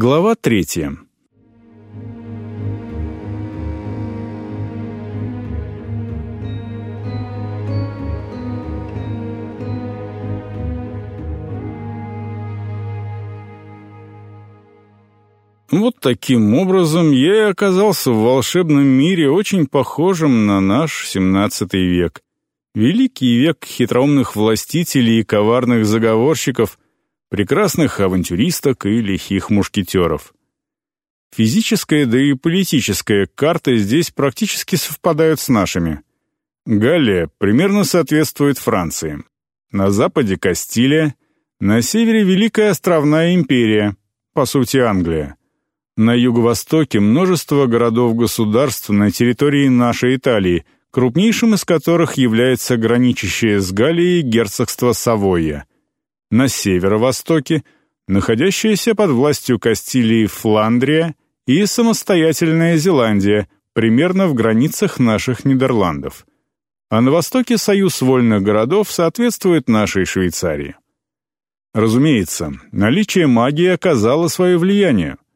Глава третья. Вот таким образом я и оказался в волшебном мире, очень похожем на наш XVII век. Великий век хитроумных властителей и коварных заговорщиков, прекрасных авантюристок и лихих мушкетеров. Физическая, да и политическая карты здесь практически совпадают с нашими. Галлия примерно соответствует Франции. На западе Кастилия, на севере Великая Островная империя, по сути Англия. На юго-востоке множество городов-государств на территории нашей Италии, крупнейшим из которых является граничащее с Галлией герцогство Савойя. На северо-востоке находящаяся под властью Кастилии Фландрия и самостоятельная Зеландия, примерно в границах наших Нидерландов. А на востоке союз вольных городов соответствует нашей Швейцарии. Разумеется, наличие магии оказало свое влияние –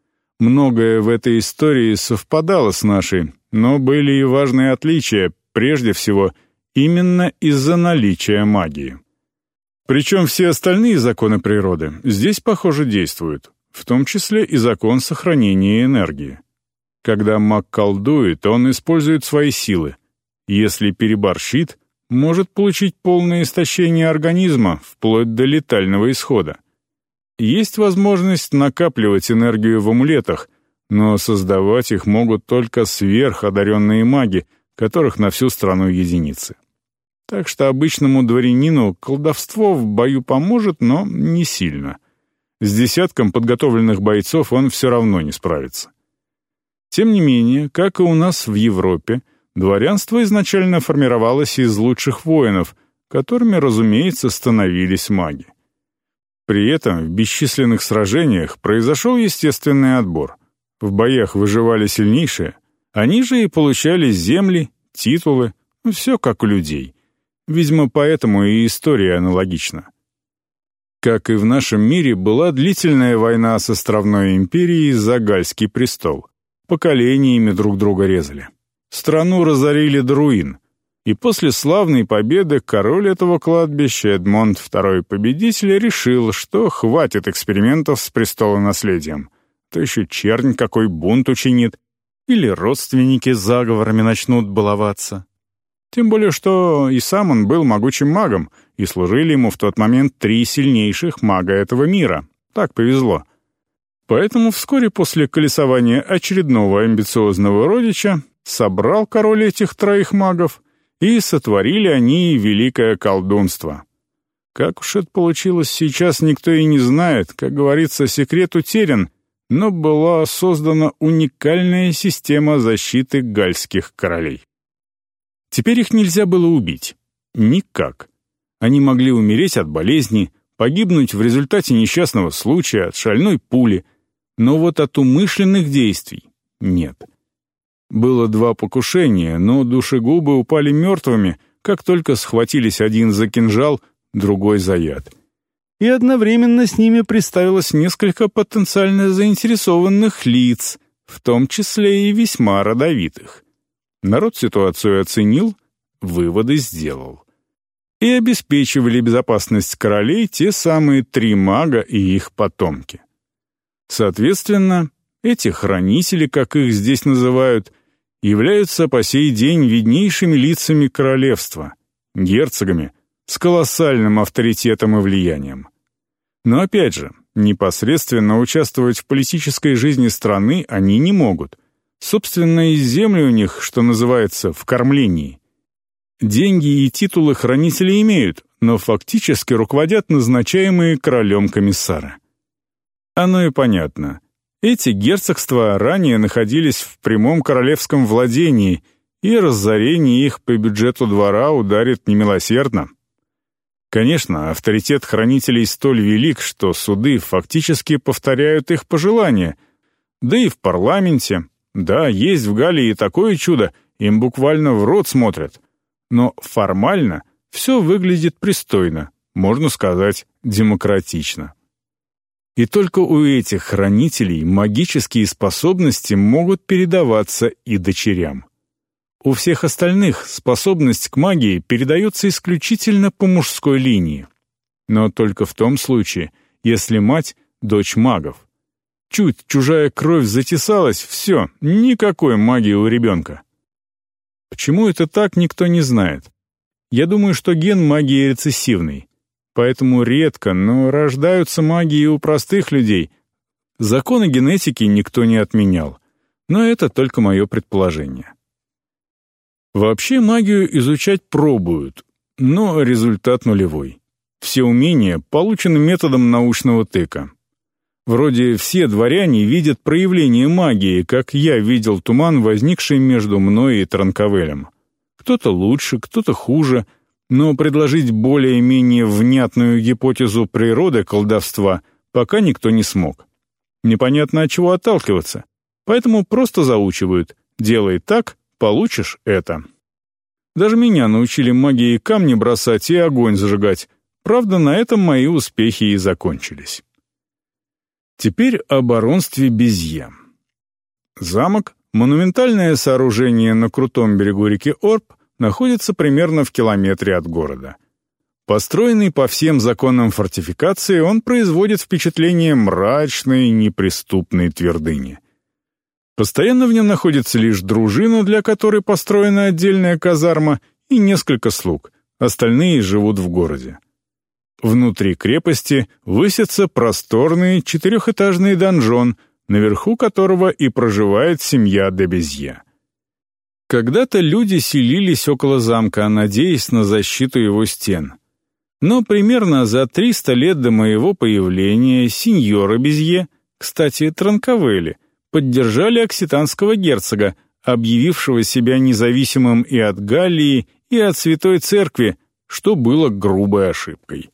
Многое в этой истории совпадало с нашей, но были и важные отличия, прежде всего, именно из-за наличия магии. Причем все остальные законы природы здесь, похоже, действуют, в том числе и закон сохранения энергии. Когда маг колдует, он использует свои силы. Если переборщит, может получить полное истощение организма, вплоть до летального исхода. Есть возможность накапливать энергию в амулетах, но создавать их могут только сверходаренные маги, которых на всю страну единицы. Так что обычному дворянину колдовство в бою поможет, но не сильно. С десятком подготовленных бойцов он все равно не справится. Тем не менее, как и у нас в Европе, дворянство изначально формировалось из лучших воинов, которыми, разумеется, становились маги. При этом в бесчисленных сражениях произошел естественный отбор. В боях выживали сильнейшие, они же и получали земли, титулы, ну, все как у людей. Видимо, поэтому и история аналогична. Как и в нашем мире, была длительная война с островной империей за Гальский престол. Поколениями друг друга резали. Страну разорили до и после славной победы король этого кладбища Эдмонд II Победитель решил, что хватит экспериментов с престолонаследием. То еще чернь какой бунт учинит, или родственники заговорами начнут баловаться. Тем более, что и сам он был могучим магом, и служили ему в тот момент три сильнейших мага этого мира. Так повезло. Поэтому вскоре после колесования очередного амбициозного родича собрал король этих троих магов — и сотворили они великое колдунство. Как уж это получилось сейчас, никто и не знает, как говорится, секрет утерян, но была создана уникальная система защиты гальских королей. Теперь их нельзя было убить. Никак. Они могли умереть от болезни, погибнуть в результате несчастного случая, от шальной пули, но вот от умышленных действий — нет. Было два покушения, но душегубы упали мертвыми, как только схватились один за кинжал, другой за яд. И одновременно с ними представилось несколько потенциально заинтересованных лиц, в том числе и весьма родовитых. Народ ситуацию оценил, выводы сделал. И обеспечивали безопасность королей те самые три мага и их потомки. Соответственно, эти хранители, как их здесь называют, являются по сей день виднейшими лицами королевства, герцогами, с колоссальным авторитетом и влиянием. Но опять же, непосредственно участвовать в политической жизни страны они не могут. Собственно, и земли у них, что называется, в кормлении. Деньги и титулы хранители имеют, но фактически руководят назначаемые королем комиссары. Оно и понятно. Эти герцогства ранее находились в прямом королевском владении, и разорение их по бюджету двора ударит немилосердно. Конечно, авторитет хранителей столь велик, что суды фактически повторяют их пожелания. Да и в парламенте. Да, есть в Галлии такое чудо, им буквально в рот смотрят. Но формально все выглядит пристойно, можно сказать, демократично. И только у этих хранителей магические способности могут передаваться и дочерям. У всех остальных способность к магии передается исключительно по мужской линии. Но только в том случае, если мать — дочь магов. Чуть чужая кровь затесалась, все, никакой магии у ребенка. Почему это так, никто не знает. Я думаю, что ген магии рецессивный. Поэтому редко, но рождаются магии у простых людей. Законы генетики никто не отменял. Но это только мое предположение. Вообще магию изучать пробуют, но результат нулевой. Все умения получены методом научного тыка. Вроде все дворяне видят проявление магии, как я видел туман, возникший между мной и Транковелем. Кто-то лучше, кто-то хуже, но предложить более-менее внятную гипотезу природы колдовства пока никто не смог. Непонятно от чего отталкиваться, поэтому просто заучивают «делай так, получишь это». Даже меня научили магии камни бросать и огонь зажигать. Правда, на этом мои успехи и закончились. Теперь о баронстве Безье. Замок, монументальное сооружение на крутом берегу реки Орб, находится примерно в километре от города. Построенный по всем законам фортификации, он производит впечатление мрачной, неприступной твердыни. Постоянно в нем находится лишь дружина, для которой построена отдельная казарма, и несколько слуг, остальные живут в городе. Внутри крепости высится просторный четырехэтажный донжон, наверху которого и проживает семья Дебезье. Когда-то люди селились около замка, надеясь на защиту его стен. Но примерно за 300 лет до моего появления сеньора Безье, кстати, Транковели, поддержали окситанского герцога, объявившего себя независимым и от Галлии, и от Святой Церкви, что было грубой ошибкой.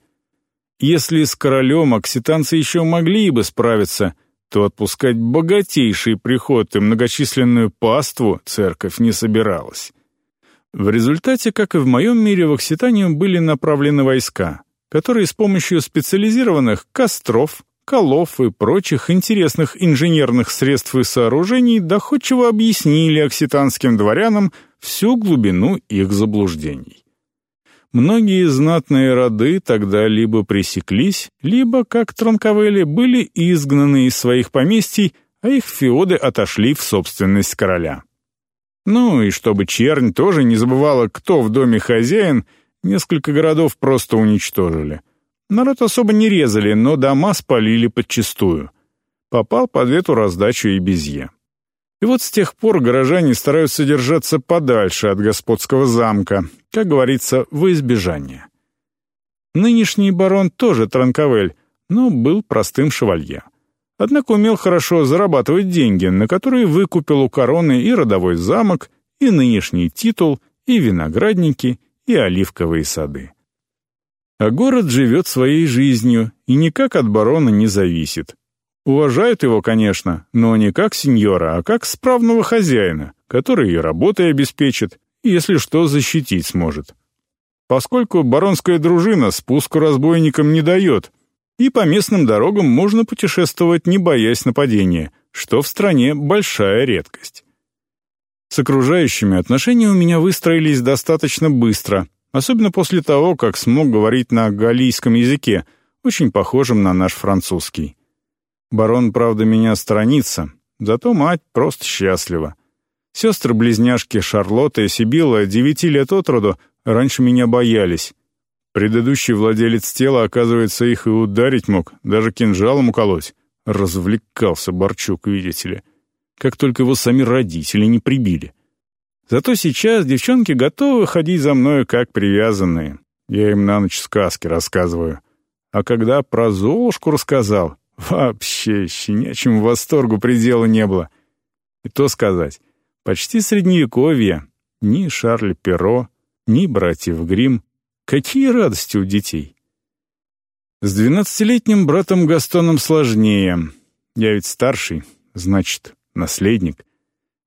Если с королем окситанцы еще могли бы справиться, то отпускать богатейший приход и многочисленную паству церковь не собиралась. В результате, как и в моем мире, в Окситанию были направлены войска, которые с помощью специализированных костров, колов и прочих интересных инженерных средств и сооружений доходчиво объяснили окситанским дворянам всю глубину их заблуждений. Многие знатные роды тогда либо пресеклись, либо, как Транковели, были изгнаны из своих поместий, а их феоды отошли в собственность короля. Ну и чтобы чернь тоже не забывала, кто в доме хозяин, несколько городов просто уничтожили. Народ особо не резали, но дома спалили подчистую. Попал под эту раздачу и Безье. И вот с тех пор горожане стараются держаться подальше от господского замка, как говорится, во избежание. Нынешний барон тоже Транковель, но был простым шевалье. Однако умел хорошо зарабатывать деньги, на которые выкупил у короны и родовой замок, и нынешний титул, и виноградники, и оливковые сады. А город живет своей жизнью и никак от барона не зависит. Уважают его, конечно, но не как сеньора, а как справного хозяина, который и работой обеспечит, и, если что, защитить сможет. Поскольку баронская дружина спуску разбойникам не дает, и по местным дорогам можно путешествовать, не боясь нападения, что в стране большая редкость. С окружающими отношения у меня выстроились достаточно быстро, особенно после того, как смог говорить на галлийском языке, очень похожем на наш французский. Барон, правда, меня сторонится, зато мать просто счастлива. Сестры-близняшки Шарлотта и Сибилла, девяти лет от роду, раньше меня боялись. Предыдущий владелец тела, оказывается, их и ударить мог, даже кинжалом уколоть. Развлекался Борчук, видите ли. Как только его сами родители не прибили. Зато сейчас девчонки готовы ходить за мною как привязанные. Я им на ночь сказки рассказываю. А когда про Золушку рассказал, вообще щенячьему восторгу предела не было. И то сказать, почти средневековье, ни Шарль Перро, ни братьев Грим. Какие радости у детей! С двенадцатилетним братом Гастоном сложнее. Я ведь старший, значит, наследник.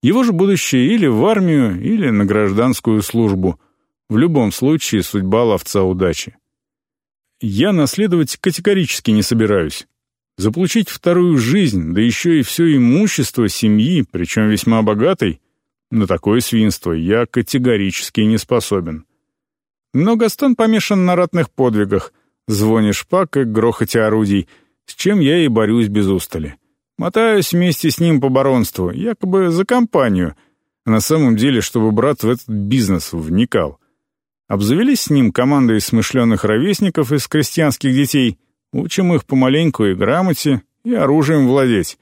Его же будущее или в армию, или на гражданскую службу. В любом случае судьба ловца удачи. Я наследовать категорически не собираюсь. Заполучить вторую жизнь, да еще и все имущество семьи, причем весьма богатой, на такое свинство я категорически не способен. Но Гастон помешан на ратных подвигах, звоне шпаг и грохоте орудий, с чем я и борюсь без устали. Мотаюсь вместе с ним по баронству, якобы за компанию, а на самом деле, чтобы брат в этот бизнес вникал. Обзавелись с ним командой смышленых ровесников из крестьянских детей — Учим их помаленьку и грамоте, и оружием владеть.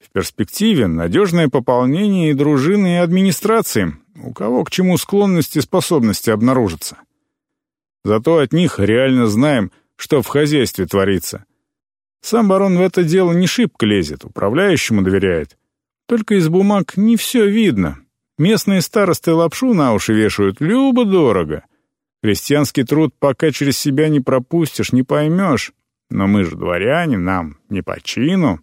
В перспективе надежное пополнение и дружины, и администрации, у кого к чему склонности и способности обнаружатся. Зато от них реально знаем, что в хозяйстве творится. Сам барон в это дело не шибко лезет, управляющему доверяет. Только из бумаг не все видно. Местные старосты лапшу на уши вешают любо-дорого. Крестьянский труд пока через себя не пропустишь, не поймешь. Но мы же дворяне, нам не по чину.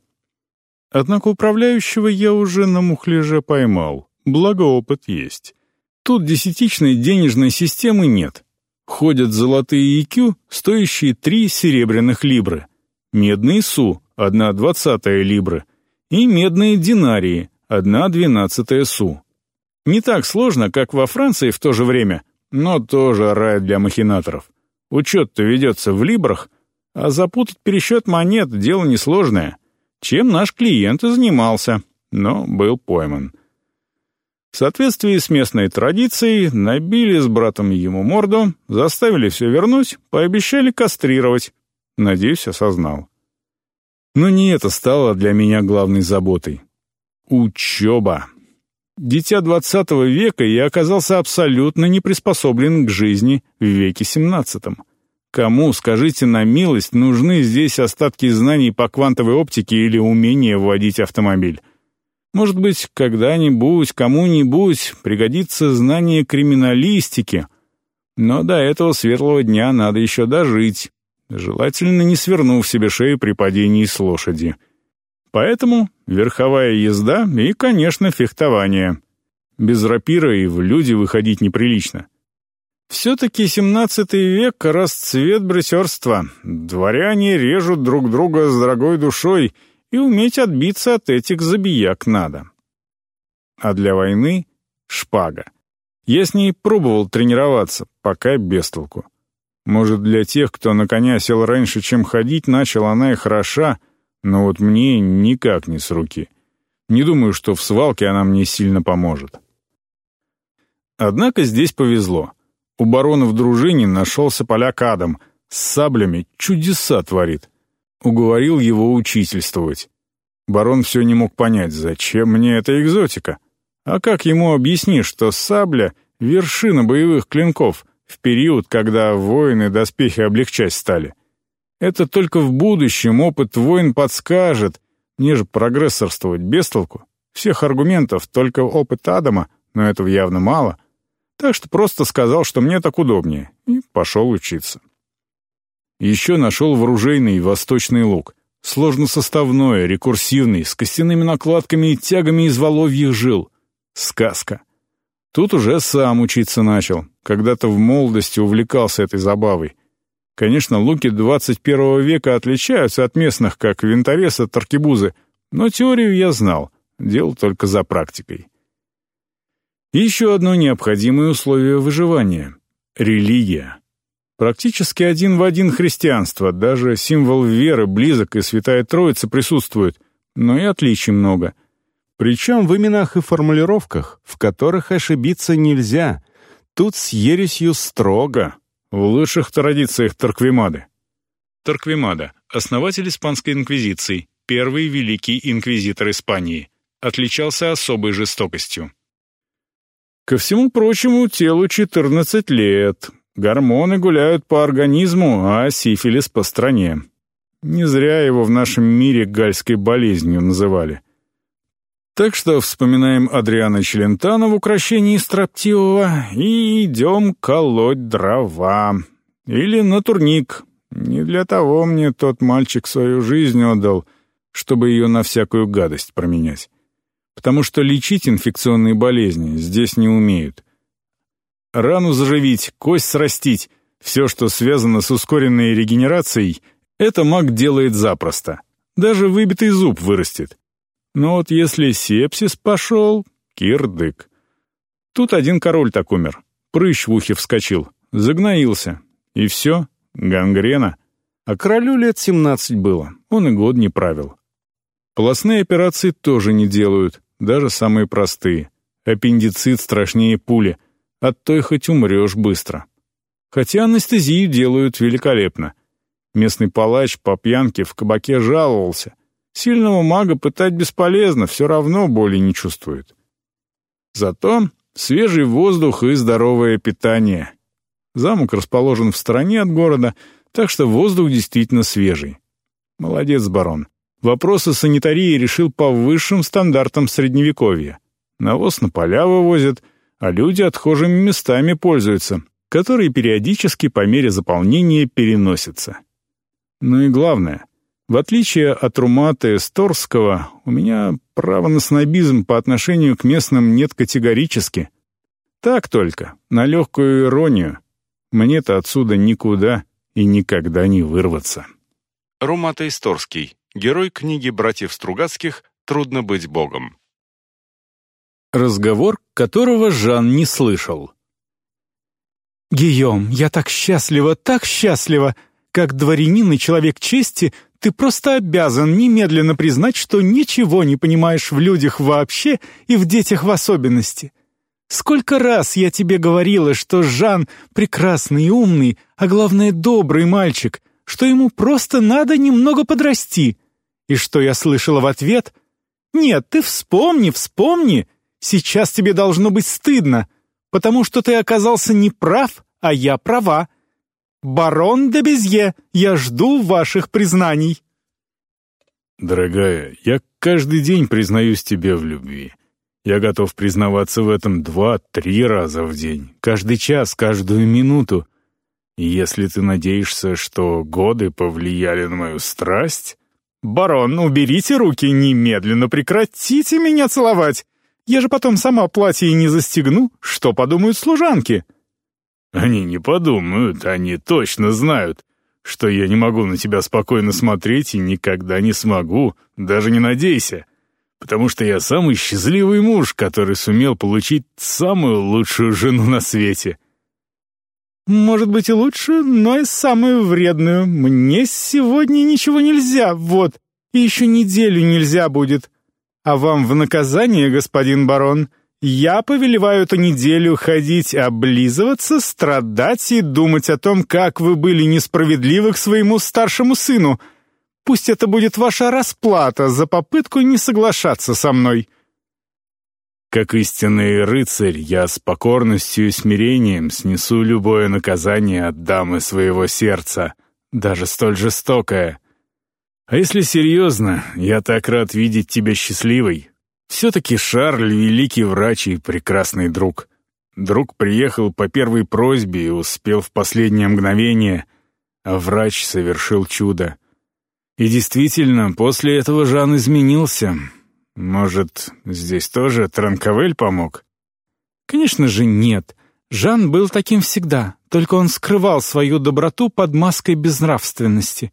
Однако управляющего я уже на мухляже поймал, благо опыт есть. Тут десятичной денежной системы нет. Ходят золотые икю, стоящие три серебряных либры, медные су, одна двадцатая либры, и медные динарии, одна двенадцатая су. Не так сложно, как во Франции в то же время, но тоже рай для махинаторов. Учет-то ведется в либрах — а запутать пересчет монет — дело несложное, чем наш клиент и занимался, но был пойман. В соответствии с местной традицией, набили с братом ему морду, заставили все вернуть, пообещали кастрировать. Надеюсь, осознал. Но не это стало для меня главной заботой. Учеба. Дитя двадцатого века я оказался абсолютно не приспособлен к жизни в веке семнадцатом. Кому, скажите на милость, нужны здесь остатки знаний по квантовой оптике или умение водить автомобиль? Может быть, когда-нибудь, кому-нибудь пригодится знание криминалистики, но до этого светлого дня надо еще дожить, желательно не свернув себе шею при падении с лошади. Поэтому верховая езда и, конечно, фехтование. Без рапира и в люди выходить неприлично. Все-таки семнадцатый век — расцвет бритерства. Дворяне режут друг друга с дорогой душой, и уметь отбиться от этих забияк надо. А для войны — шпага. Я с ней пробовал тренироваться, пока без толку. Может, для тех, кто на коня сел раньше, чем ходить, начал она и хороша, но вот мне никак не с руки. Не думаю, что в свалке она мне сильно поможет. Однако здесь повезло. У барона в дружине нашелся поляк Адам. С саблями чудеса творит. Уговорил его учительствовать. Барон все не мог понять, зачем мне эта экзотика. А как ему объяснишь, что сабля — вершина боевых клинков в период, когда воины доспехи облегчать стали? Это только в будущем опыт войн подскажет, мне же прогрессорствовать без толку. Всех аргументов только опыт Адама, но этого явно мало — так что просто сказал, что мне так удобнее, и пошел учиться. Еще нашел вооружейный восточный лук. Сложносоставной, рекурсивный, с костяными накладками и тягами из воловьих жил. Сказка. Тут уже сам учиться начал. Когда-то в молодости увлекался этой забавой. Конечно, луки 21 века отличаются от местных, как винторез от аркебузы, но теорию я знал, делал только за практикой. Еще одно необходимое условие выживания — религия. Практически один в один христианство, даже символ веры близок и Святая Троица присутствует, но и отличий много. Причем в именах и формулировках, в которых ошибиться нельзя. Тут с ересью строго, в лучших традициях Торквемады. Торквемада — основатель Испанской инквизиции, первый великий инквизитор Испании. Отличался особой жестокостью. Ко всему прочему, телу 14 лет. Гормоны гуляют по организму, а сифилис по стране. Не зря его в нашем мире гальской болезнью называли. Так что вспоминаем Адриана Челентана в украшении строптивого и идем колоть дрова. Или на турник. Не для того мне тот мальчик свою жизнь отдал, чтобы ее на всякую гадость променять потому что лечить инфекционные болезни здесь не умеют. Рану заживить, кость срастить, все, что связано с ускоренной регенерацией, это маг делает запросто. даже выбитый зуб вырастет. Но вот если сепсис пошел, кирдык. Тут один король так умер. Прыщ в ухе вскочил, загноился. И все, гангрена. А королю лет семнадцать было, он и год не правил. Полостные операции тоже не делают, даже самые простые. Аппендицит страшнее пули, от той хоть умрешь быстро. Хотя анестезию делают великолепно. Местный палач по пьянке в кабаке жаловался. Сильного мага пытать бесполезно, все равно боли не чувствует. Зато свежий воздух и здоровое питание. Замок расположен в стороне от города, так что воздух действительно свежий. Молодец, барон. Вопросы санитарии решил по высшим стандартам Средневековья. Навоз на поля вывозят, а люди отхожими местами пользуются, которые периодически по мере заполнения переносятся. Ну и главное, в отличие от Румата Сторского, у меня права на снобизм по отношению к местным нет категорически. Так только, на легкую иронию. Мне-то отсюда никуда и никогда не вырваться. Румата Исторский, герой книги братьев Стругацких «Трудно быть богом». Разговор, которого Жан не слышал. «Гийом, я так счастлива, так счастлива! Как дворянин и человек чести, ты просто обязан немедленно признать, что ничего не понимаешь в людях вообще и в детях в особенности. Сколько раз я тебе говорила, что Жан прекрасный и умный, а главное добрый мальчик, что ему просто надо немного подрасти. И что я слышала в ответ? Нет, ты вспомни, вспомни, сейчас тебе должно быть стыдно, потому что ты оказался неправ, а я права. «Барон де Безье, я жду ваших признаний». «Дорогая, я каждый день признаюсь тебе в любви. Я готов признаваться в этом два-три раза в день, каждый час, каждую минуту. И если ты надеешься, что годы повлияли на мою страсть...» «Барон, уберите руки, немедленно прекратите меня целовать. Я же потом сама платье не застегну, что подумают служанки?» Они не подумают, они точно знают, что я не могу на тебя спокойно смотреть и никогда не смогу, даже не надейся, потому что я самый счастливый муж, который сумел получить самую лучшую жену на свете. Может быть и лучше, но и самую вредную. Мне сегодня ничего нельзя, вот, и еще неделю нельзя будет. А вам в наказание, господин барон, — я повелеваю эту неделю ходить, облизываться, страдать и думать о том, как вы были несправедливы к своему старшему сыну. Пусть это будет ваша расплата за попытку не соглашаться со мной». Как истинный рыцарь, я с покорностью и смирением снесу любое наказание от дамы своего сердца, даже столь жестокое. А если серьезно, я так рад видеть тебя счастливой, все-таки Шарль — великий врач и прекрасный друг. Друг приехал по первой просьбе и успел в последнее мгновение, а врач совершил чудо. И действительно, после этого Жан изменился. Может, здесь тоже Транковель помог? Конечно же, нет. Жан был таким всегда, только он скрывал свою доброту под маской безнравственности.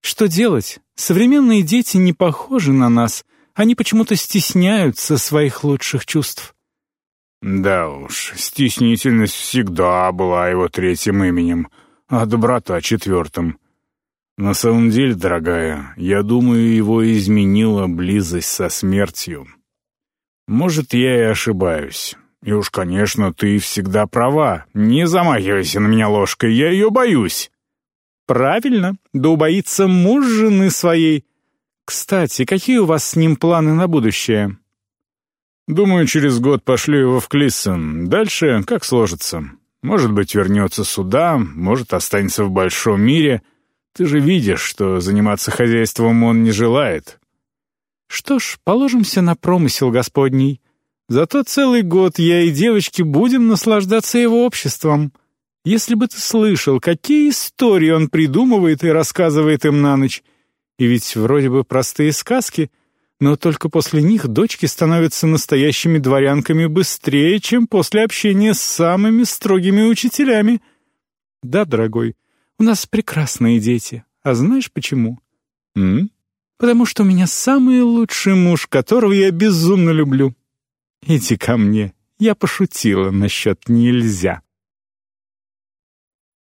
Что делать? Современные дети не похожи на нас — они почему-то стесняются своих лучших чувств. Да уж, стеснительность всегда была его третьим именем, а доброта — четвертым. На самом деле, дорогая, я думаю, его изменила близость со смертью. Может, я и ошибаюсь. И уж, конечно, ты всегда права. Не замахивайся на меня ложкой, я ее боюсь. Правильно, да убоится муж жены своей, «Кстати, какие у вас с ним планы на будущее?» «Думаю, через год пошлю его в Клиссен. Дальше как сложится. Может быть, вернется сюда, может, останется в большом мире. Ты же видишь, что заниматься хозяйством он не желает». «Что ж, положимся на промысел Господний. Зато целый год я и девочки будем наслаждаться его обществом. Если бы ты слышал, какие истории он придумывает и рассказывает им на ночь, и ведь вроде бы простые сказки, но только после них дочки становятся настоящими дворянками быстрее, чем после общения с самыми строгими учителями. Да, дорогой, у нас прекрасные дети. А знаешь почему? М? потому что у меня самый лучший муж, которого я безумно люблю. Иди ко мне, я пошутила насчет «нельзя».